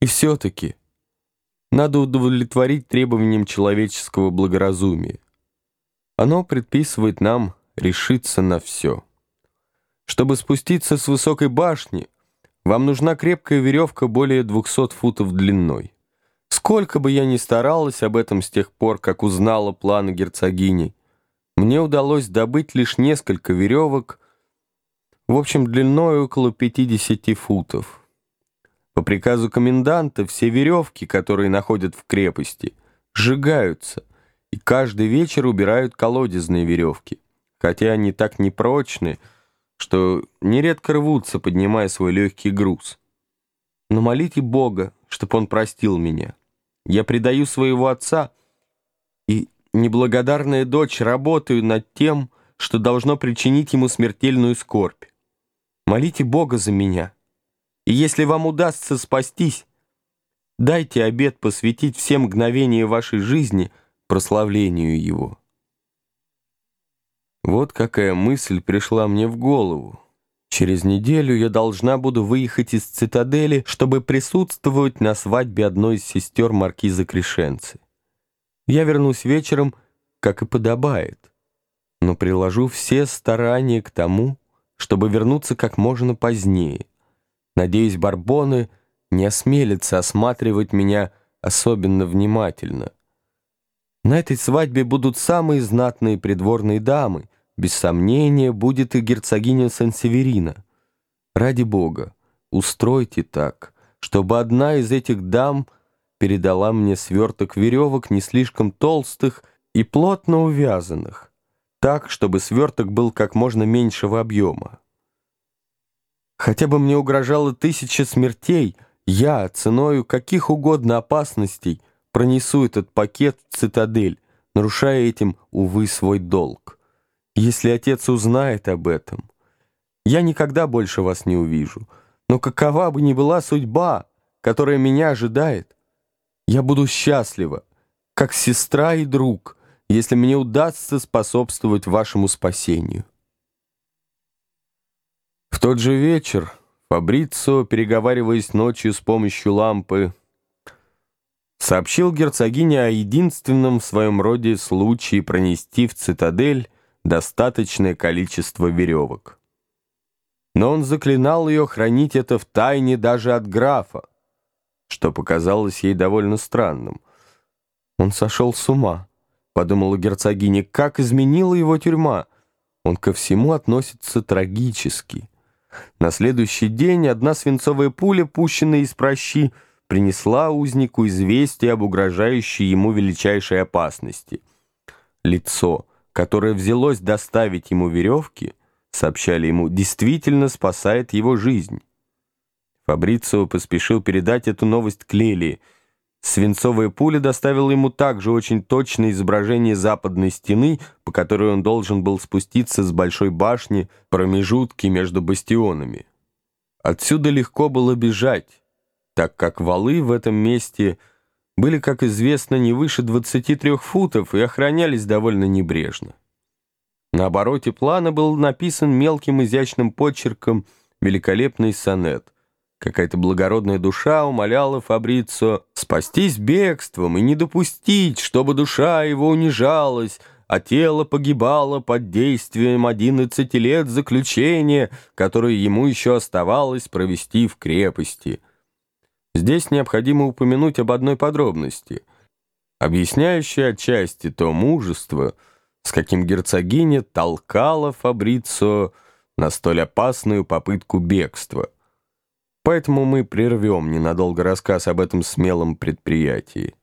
И все-таки надо удовлетворить требованиям человеческого благоразумия. Оно предписывает нам решиться на все. Чтобы спуститься с высокой башни, вам нужна крепкая веревка более 200 футов длиной. Сколько бы я ни старалась об этом с тех пор, как узнала планы герцогини, мне удалось добыть лишь несколько веревок, в общем, длиной около 50 футов. По приказу коменданта все веревки, которые находят в крепости, сжигаются, и каждый вечер убирают колодезные веревки, хотя они так непрочны, что нередко рвутся, поднимая свой легкий груз. Но молите Бога, чтобы Он простил меня. Я предаю своего отца, и неблагодарная дочь работаю над тем, что должно причинить ему смертельную скорбь. Молите Бога за меня. И если вам удастся спастись, дайте обет посвятить все мгновения вашей жизни прославлению Его. Вот какая мысль пришла мне в голову. Через неделю я должна буду выехать из цитадели, чтобы присутствовать на свадьбе одной из сестер маркиза Крешенцы. Я вернусь вечером, как и подобает, но приложу все старания к тому, чтобы вернуться как можно позднее. Надеюсь, барбоны не осмелятся осматривать меня особенно внимательно. На этой свадьбе будут самые знатные придворные дамы, без сомнения, будет и герцогиня Сан-Северина. Ради бога, устройте так, чтобы одна из этих дам передала мне сверток веревок не слишком толстых и плотно увязанных, так, чтобы сверток был как можно меньшего объема. Хотя бы мне угрожало тысяча смертей, я, ценою каких угодно опасностей, пронесу этот пакет в цитадель, нарушая этим, увы, свой долг. Если отец узнает об этом, я никогда больше вас не увижу. Но какова бы ни была судьба, которая меня ожидает, я буду счастлива, как сестра и друг — если мне удастся способствовать вашему спасению. В тот же вечер Фабрицо, переговариваясь ночью с помощью лампы, сообщил герцогине о единственном в своем роде случае пронести в цитадель достаточное количество веревок. Но он заклинал ее хранить это в тайне даже от графа, что показалось ей довольно странным. Он сошел с ума подумала герцогиня, как изменила его тюрьма. Он ко всему относится трагически. На следующий день одна свинцовая пуля, пущенная из прощи, принесла узнику известие об угрожающей ему величайшей опасности. Лицо, которое взялось доставить ему веревки, сообщали ему, действительно спасает его жизнь. Фабрицио поспешил передать эту новость Клелии, Свинцовая пуля доставила ему также очень точное изображение западной стены, по которой он должен был спуститься с большой башни промежутки между бастионами. Отсюда легко было бежать, так как валы в этом месте были, как известно, не выше 23 футов и охранялись довольно небрежно. На обороте плана был написан мелким изящным почерком великолепный сонет — Какая-то благородная душа умоляла Фабрицо спастись бегством и не допустить, чтобы душа его унижалась, а тело погибало под действием одиннадцати лет заключения, которое ему еще оставалось провести в крепости. Здесь необходимо упомянуть об одной подробности, объясняющей отчасти то мужество, с каким герцогиня толкала Фабрицо на столь опасную попытку бегства — Поэтому мы прервем ненадолго рассказ об этом смелом предприятии.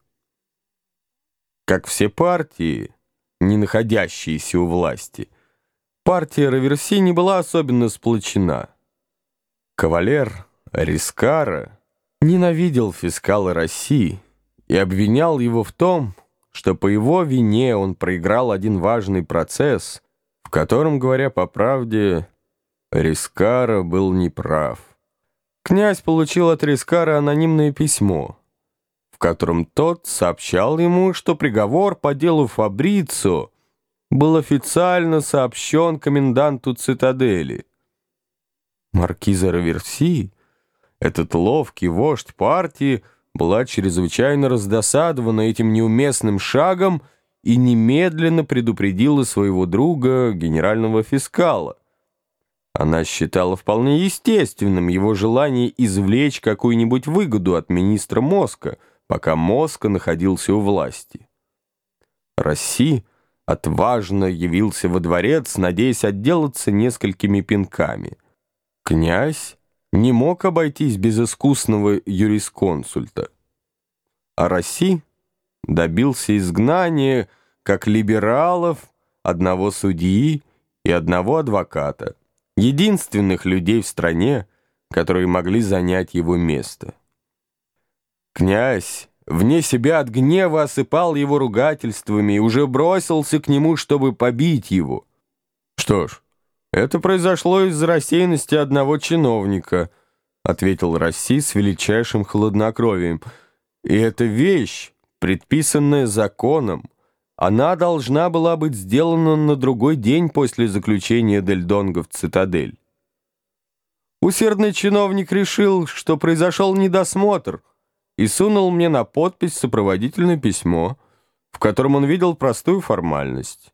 Как все партии, не находящиеся у власти, партия Раверси не была особенно сплочена. Кавалер Рискара ненавидел фискала России и обвинял его в том, что по его вине он проиграл один важный процесс, в котором, говоря по правде, Рискара был неправ. Князь получил от Рискара анонимное письмо, в котором тот сообщал ему, что приговор по делу Фабрицо был официально сообщен коменданту цитадели. Маркиза Раверси этот ловкий вождь партии была чрезвычайно раздосадована этим неуместным шагом и немедленно предупредила своего друга, генерального фискала. Она считала вполне естественным его желание извлечь какую-нибудь выгоду от министра Моска, пока Моска находился у власти. Россия отважно явился во дворец, надеясь отделаться несколькими пинками. Князь не мог обойтись без искусного юрисконсульта. А Росси добился изгнания как либералов, одного судьи и одного адвоката, единственных людей в стране, которые могли занять его место. Князь вне себя от гнева осыпал его ругательствами и уже бросился к нему, чтобы побить его. Что ж, это произошло из-за рассеянности одного чиновника, ответил Расси с величайшим хладнокровием. И эта вещь, предписанная законом, она должна была быть сделана на другой день после заключения Дель Донго в цитадель. Усердный чиновник решил, что произошел недосмотр — и сунул мне на подпись сопроводительное письмо, в котором он видел простую формальность.